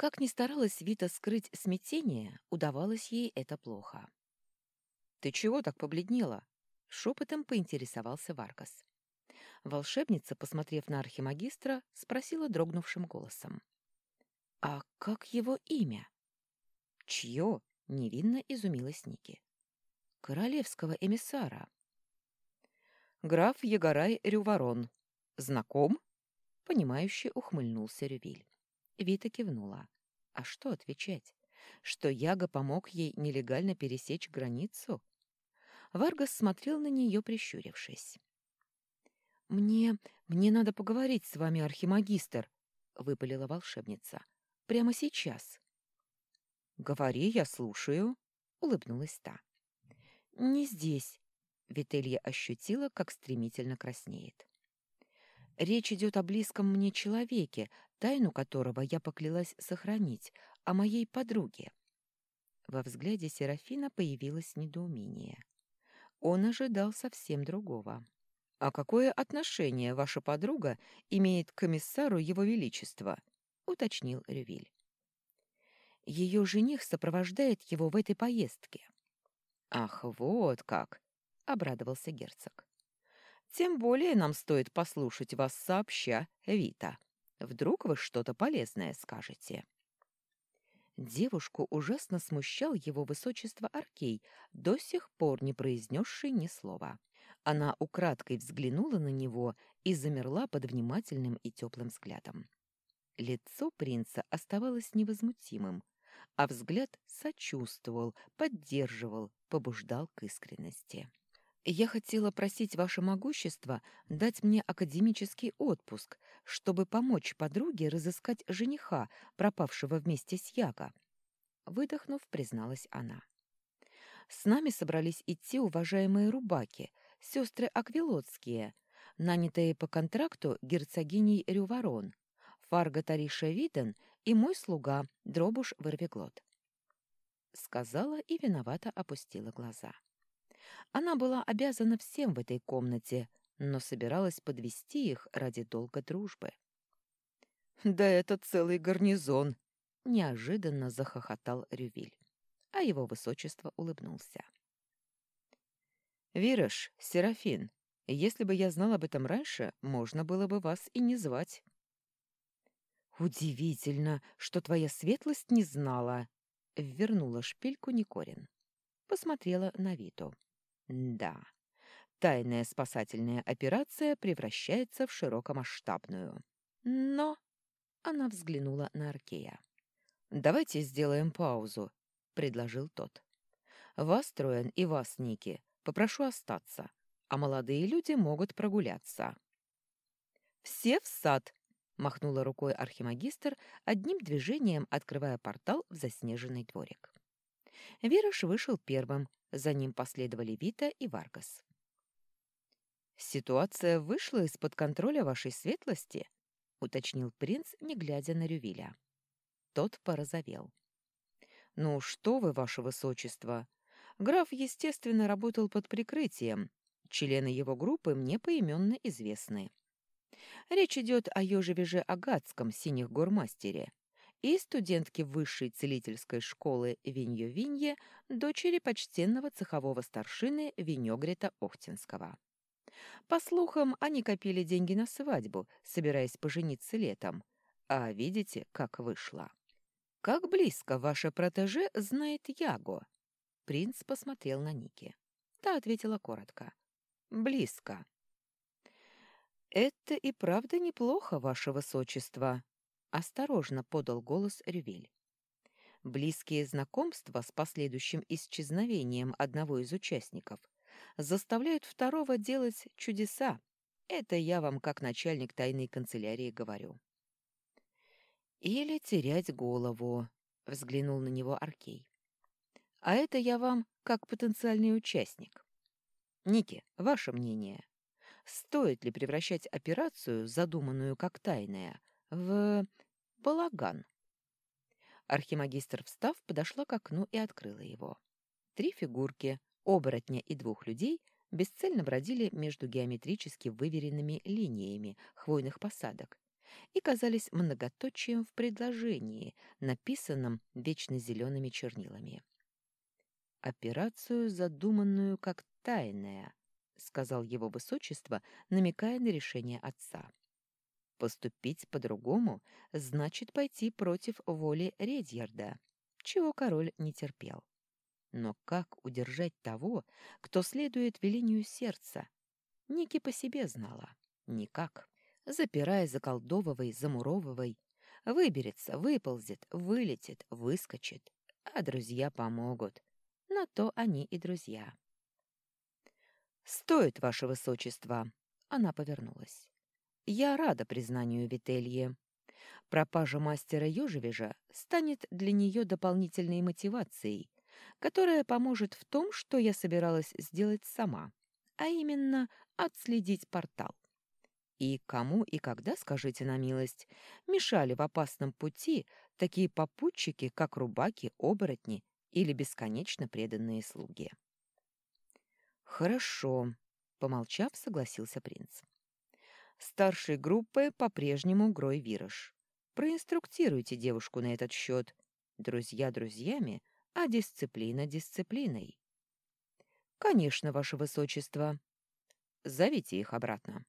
Как ни старалась Вита скрыть смятение, удавалось ей это плохо. «Ты чего так побледнела?» — шепотом поинтересовался Варгас. Волшебница, посмотрев на архимагистра, спросила дрогнувшим голосом. «А как его имя?» «Чье?» — невинно изумилась Ники. «Королевского эмиссара». «Граф Егорай Рюворон. Знаком?» Понимающе ухмыльнулся Рювиль. Вита кивнула. «А что отвечать? Что Яга помог ей нелегально пересечь границу?» Варгас смотрел на нее, прищурившись. «Мне... мне надо поговорить с вами, архимагистр», — выпалила волшебница. «Прямо сейчас». «Говори, я слушаю», — улыбнулась та. «Не здесь», — Вителья ощутила, как стремительно краснеет. «Речь идет о близком мне человеке, тайну которого я поклялась сохранить, о моей подруге». Во взгляде Серафина появилось недоумение. Он ожидал совсем другого. «А какое отношение ваша подруга имеет к комиссару Его Величества?» — уточнил Рювиль. «Ее жених сопровождает его в этой поездке». «Ах, вот как!» — обрадовался герцог. «Тем более нам стоит послушать вас сообща, Вита. Вдруг вы что-то полезное скажете». Девушку ужасно смущал его высочество Аркей, до сих пор не произнесший ни слова. Она украдкой взглянула на него и замерла под внимательным и теплым взглядом. Лицо принца оставалось невозмутимым, а взгляд сочувствовал, поддерживал, побуждал к искренности. «Я хотела просить ваше могущество дать мне академический отпуск, чтобы помочь подруге разыскать жениха, пропавшего вместе с Яго», — выдохнув, призналась она. «С нами собрались идти уважаемые рубаки, сестры Аквилотские, нанятые по контракту герцогиней Рюворон, Фарго Тариша Виден и мой слуга Дробуш Вырвиглот. Сказала и виновато опустила глаза. Она была обязана всем в этой комнате, но собиралась подвести их ради долга дружбы. «Да это целый гарнизон!» — неожиданно захохотал Рювиль, а его высочество улыбнулся. «Вирыш, Серафин, если бы я знал об этом раньше, можно было бы вас и не звать». «Удивительно, что твоя светлость не знала», — вернула шпильку Никорин. Посмотрела на Виту. «Да, тайная спасательная операция превращается в широкомасштабную. Но...» — она взглянула на Аркея. «Давайте сделаем паузу», — предложил тот. «Вас, Троян, и вас, Ники, попрошу остаться, а молодые люди могут прогуляться». «Все в сад!» махнула рукой архимагистр, одним движением открывая портал в заснеженный дворик. Верош вышел первым, за ним последовали Вита и Варгас. «Ситуация вышла из-под контроля вашей светлости», — уточнил принц, не глядя на Рювиля. Тот порозовел. «Ну что вы, ваше высочество? Граф, естественно, работал под прикрытием. Члены его группы мне поименно известны. Речь идет о Ёжевеже Агатском синих гормастере и студентке высшей целительской школы Виньё-Винье, дочери почтенного цехового старшины Винёгрета Охтинского. По слухам, они копили деньги на свадьбу, собираясь пожениться летом. А видите, как вышло. «Как близко ваша протеже знает Яго?» Принц посмотрел на Ники. Та ответила коротко. «Близко». «Это и правда неплохо, ваше высочество», — осторожно подал голос Рювель. Близкие знакомства с последующим исчезновением одного из участников заставляют второго делать чудеса. Это я вам как начальник тайной канцелярии говорю. «Или терять голову», — взглянул на него Аркей. «А это я вам как потенциальный участник. Ники, ваше мнение?» стоит ли превращать операцию, задуманную как тайная, в балаган. Архимагистр, встав, подошла к окну и открыла его. Три фигурки, оборотня и двух людей, бесцельно бродили между геометрически выверенными линиями хвойных посадок, и казались многоточием в предложении, написанном вечно зелеными чернилами. «Операцию, задуманную как тайная», — сказал его высочество, намекая на решение отца. «Поступить по-другому значит пойти против воли Редьярда, чего король не терпел. Но как удержать того, кто следует велению сердца? Ники по себе знала. Никак. Запирая, заколдовывай, замуровывай. Выберется, выползет, вылетит, выскочит. А друзья помогут. На то они и друзья. «Стоит, ваше высочество!» Она повернулась. «Я рада признанию Вителье. Пропажа мастера Ёжевежа станет для нее дополнительной мотивацией, которая поможет в том, что я собиралась сделать сама, а именно отследить портал. И кому и когда, скажите на милость, мешали в опасном пути такие попутчики, как рубаки, оборотни или бесконечно преданные слуги? «Хорошо», — помолчав, согласился принц. «Старшей группы по-прежнему Грой Вираж. Проинструктируйте девушку на этот счет. Друзья друзьями, а дисциплина дисциплиной. Конечно, ваше высочество. Зовите их обратно.